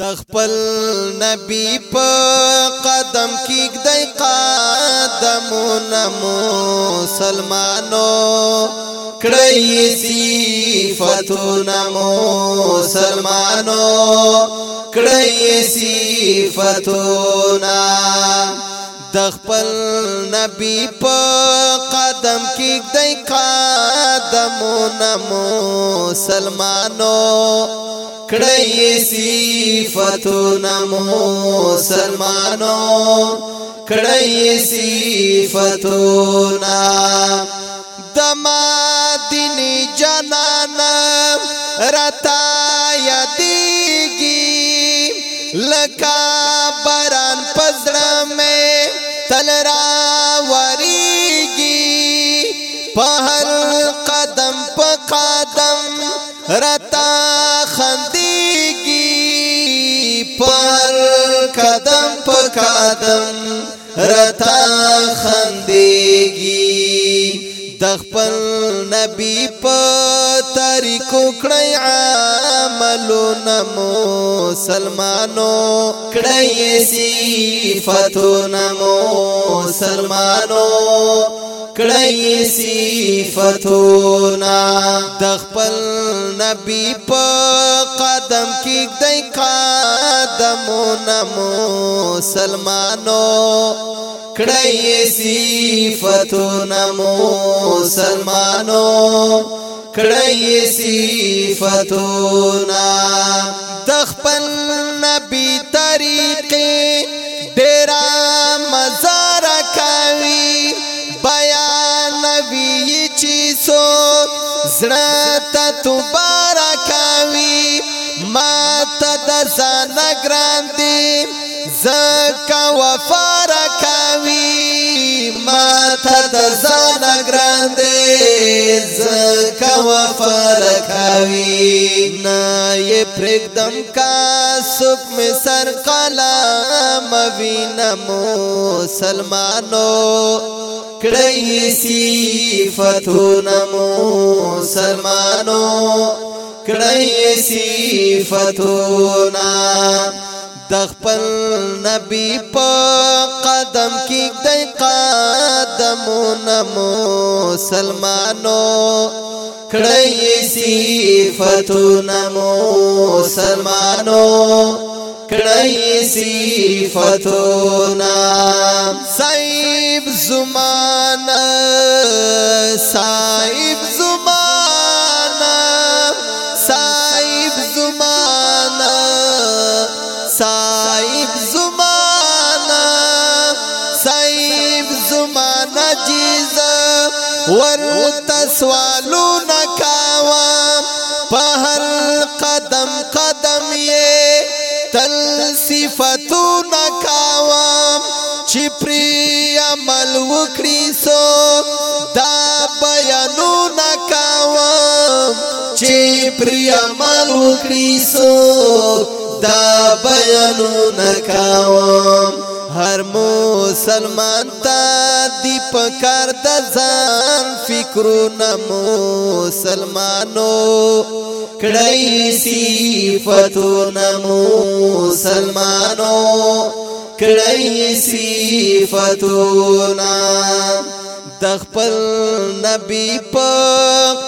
د خپل نبی په قدم کې دای قدمونه مسلمانو کړی صفاتونه مسلمانو کړی صفاتونه د خپل نبی په قدم کې دای قدمونه مسلمانو کړی صفاتونه مسلمانانو کړی صفاتونه د مدینه جنان رتا یادېږي لکه باران پزړه مې تل را وريږي په هر قدم په قدم رتا قدم رتا خندېږي د خپل نبی په طریقو کړی عملو نمو سلمانو کړی صفاتو نمو سلمانو کړی صفاتو نا د خپل نبی په قدم کې دای کا نمونه مسلمانو کړی صفاتونه مسلمانو کړی صفاتونه تخپل نبی طریقې ډېر مزار کوي بیان وی چې سو زړه ته تبارک وي ما ته د ځان ګران دی زکه وفا را کوي ما ته د ځان ګران دی زکه وفا را کوي نه یې پرېږدم کا سوک مې سر قلم وینم مسلمانو کړی سی فتو نمو سلمانو کړی صفاتونه د خپل نبی په قدم کې د قدمونه مسلمانو کړی صفاتونه مسلمانو کړی صفاتونه صاحب زمانه ورته سوالونه کاوم په هر قدم قدم یې تل صفتونه کاوم چې پری عمل وکړي سو دا بیانونه کاوم چې پری عمل وکړي سو دا بیانونه کاوم هر مسلمان ته دی پکار د ځان فکرونه مسلمانو کړی صفاتونه مسلمانو کړی صفاتونه د خپل نبی په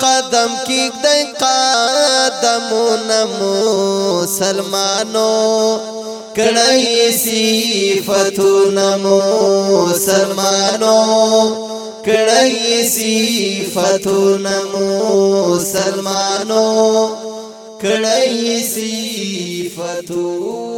قدم کې د قدمونه مسلمانو کړی صفاتونه مو سلمانو کړی صفاتونه مو سلمانو کړی صفاتونه